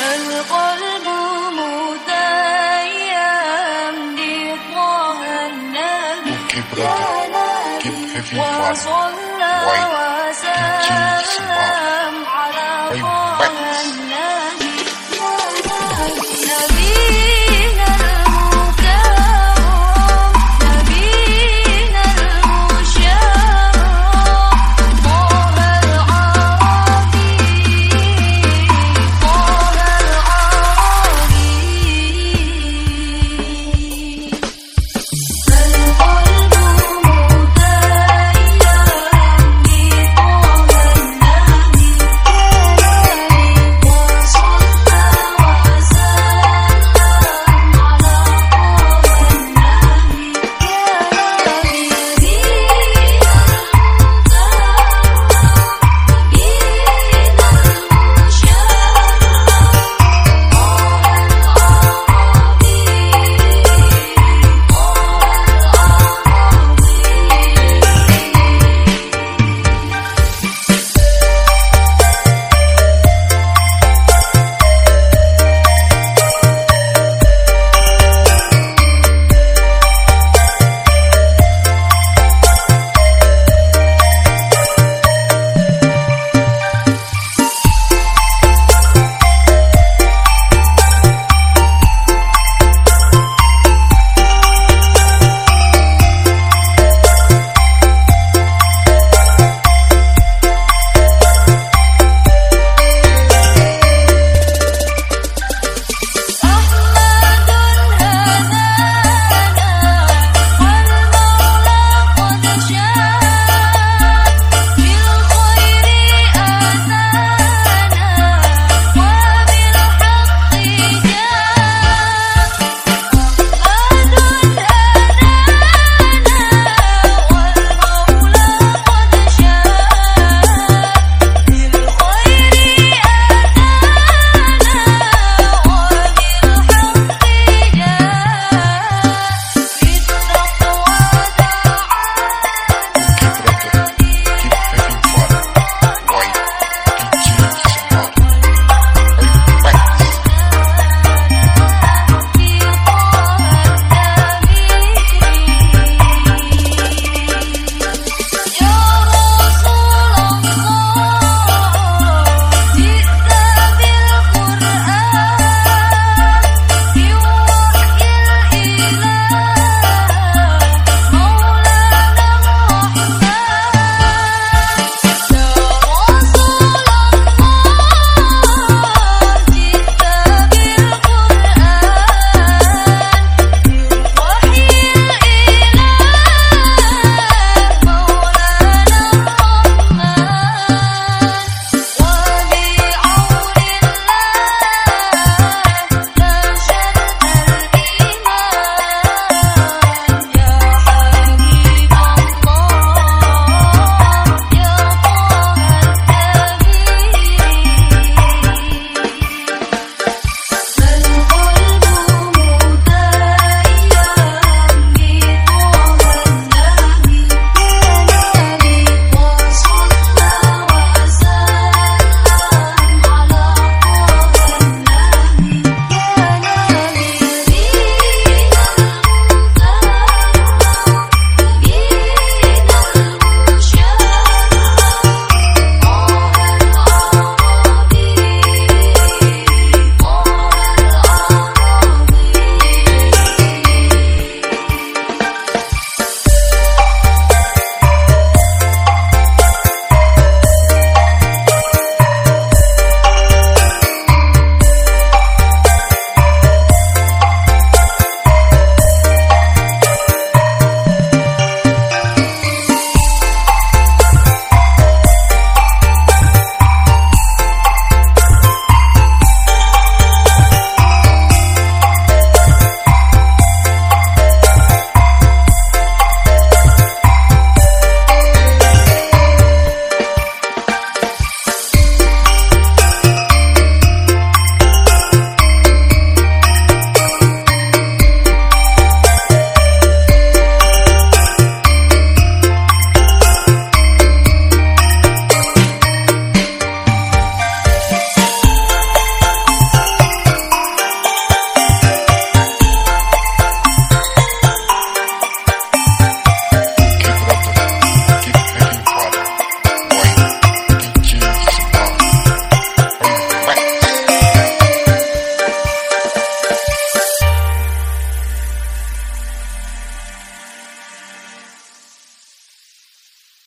القلب متيم لطه النبي وصلى وسلم على طه النبي